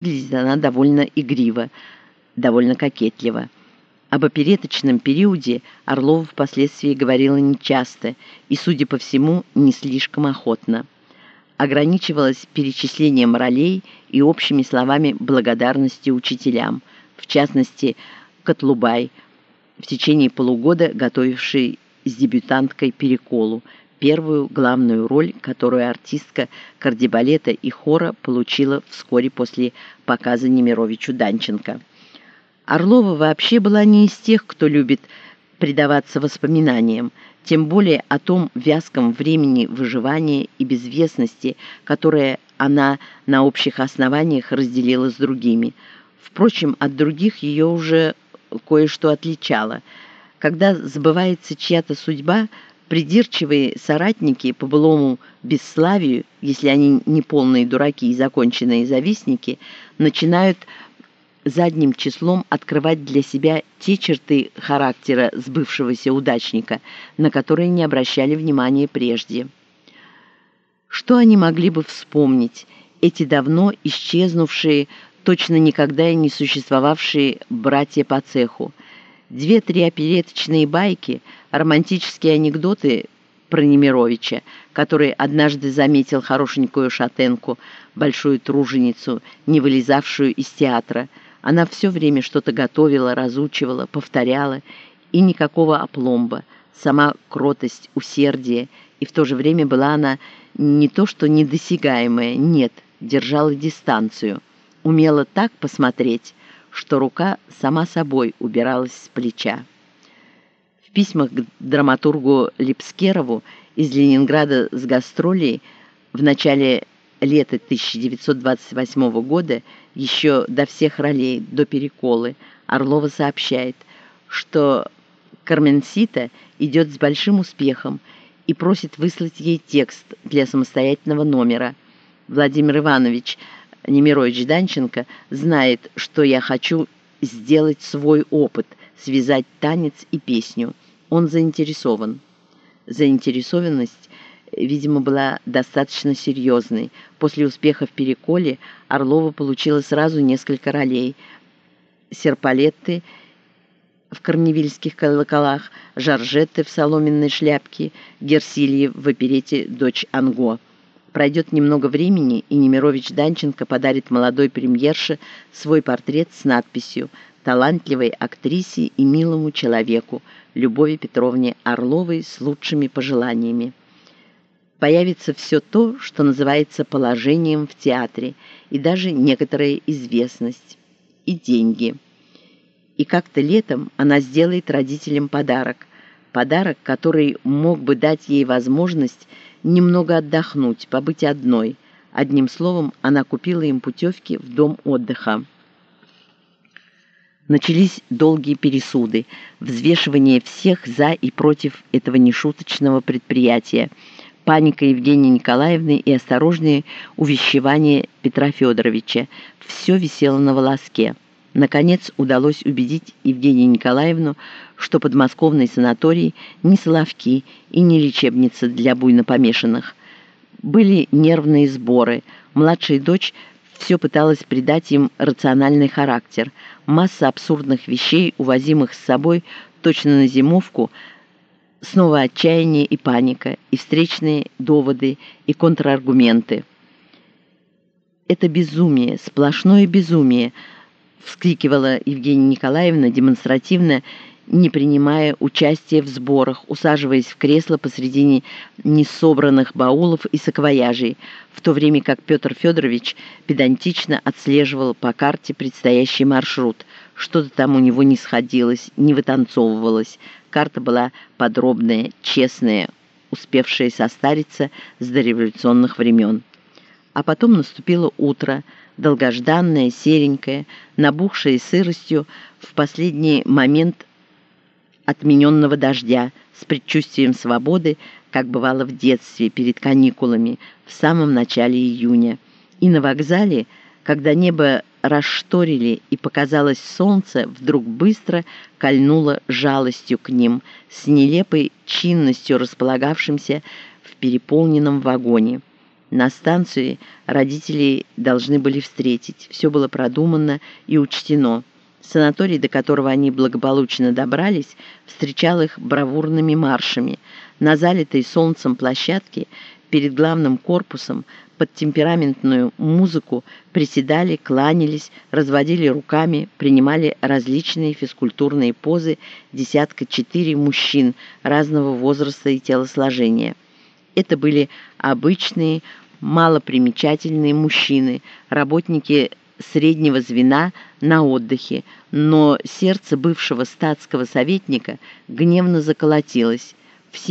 Выглядит она довольно игриво, довольно кокетливо. Об опереточном периоде Орлова впоследствии говорила нечасто и, судя по всему, не слишком охотно. Ограничивалась перечислением ролей и общими словами благодарности учителям, в частности, Котлубай, в течение полугода готовивший с дебютанткой Переколу, первую главную роль, которую артистка кардебалета и хора получила вскоре после показа Немировичу Данченко. Орлова вообще была не из тех, кто любит предаваться воспоминаниям, тем более о том вязком времени выживания и безвестности, которое она на общих основаниях разделила с другими. Впрочем, от других ее уже кое-что отличало. Когда сбывается чья-то судьба – Придирчивые соратники по былому бесславию, если они не полные дураки и законченные завистники, начинают задним числом открывать для себя те черты характера сбывшегося удачника, на которые не обращали внимания прежде. Что они могли бы вспомнить, эти давно исчезнувшие, точно никогда и не существовавшие братья по цеху? Две-три опереточные байки – романтические анекдоты про Немировича, который однажды заметил хорошенькую шатенку, большую труженицу, не вылезавшую из театра. Она все время что-то готовила, разучивала, повторяла, и никакого опломба, сама кротость, усердие, и в то же время была она не то что недосягаемая, нет, держала дистанцию, умела так посмотреть, что рука сама собой убиралась с плеча. В письмах к драматургу Липскерову из Ленинграда с гастролей в начале лета 1928 года, еще до всех ролей, до переколы, Орлова сообщает, что Карменсита идет с большим успехом и просит выслать ей текст для самостоятельного номера. Владимир Иванович Немирович Данченко знает, что я хочу сделать свой опыт, связать танец и песню. Он заинтересован. Заинтересованность, видимо, была достаточно серьезной. После успеха в «Переколе» Орлова получила сразу несколько ролей. Серпалетты в корневильских колоколах, Жоржетты в соломенной шляпке, Герсильи в оперете «Дочь Анго». Пройдет немного времени, и Немирович Данченко подарит молодой премьерше свой портрет с надписью «Талантливой актрисе и милому человеку Любови Петровне Орловой с лучшими пожеланиями». Появится все то, что называется положением в театре, и даже некоторая известность, и деньги. И как-то летом она сделает родителям подарок. Подарок, который мог бы дать ей возможность немного отдохнуть, побыть одной. Одним словом, она купила им путевки в дом отдыха. Начались долгие пересуды, взвешивание всех за и против этого нешуточного предприятия, паника Евгении Николаевны и осторожные увещевания Петра Федоровича. Все висело на волоске. Наконец удалось убедить Евгению Николаевну, что подмосковный санаторий не Соловки и не лечебница для буйно помешанных. Были нервные сборы. Младшая дочь все пыталась придать им рациональный характер. Масса абсурдных вещей, увозимых с собой точно на зимовку, снова отчаяние и паника, и встречные доводы, и контраргументы. Это безумие, сплошное безумие –— вскрикивала Евгения Николаевна демонстративно, не принимая участия в сборах, усаживаясь в кресло посредине несобранных баулов и саквояжей, в то время как Петр Федорович педантично отслеживал по карте предстоящий маршрут. Что-то там у него не сходилось, не вытанцовывалось. Карта была подробная, честная, успевшая состариться с дореволюционных времен. А потом наступило утро — долгожданная, серенькая, набухшая сыростью в последний момент отмененного дождя, с предчувствием свободы, как бывало в детстве перед каникулами в самом начале июня. И на вокзале, когда небо расшторили и показалось солнце, вдруг быстро кольнуло жалостью к ним, с нелепой чинностью располагавшимся в переполненном вагоне. На станции родители должны были встретить. Все было продумано и учтено. Санаторий, до которого они благополучно добрались, встречал их бравурными маршами. На залитой солнцем площадке перед главным корпусом под темпераментную музыку приседали, кланялись, разводили руками, принимали различные физкультурные позы десятка четыре мужчин разного возраста и телосложения. Это были обычные, малопримечательные мужчины, работники среднего звена на отдыхе, но сердце бывшего статского советника гневно заколотилось,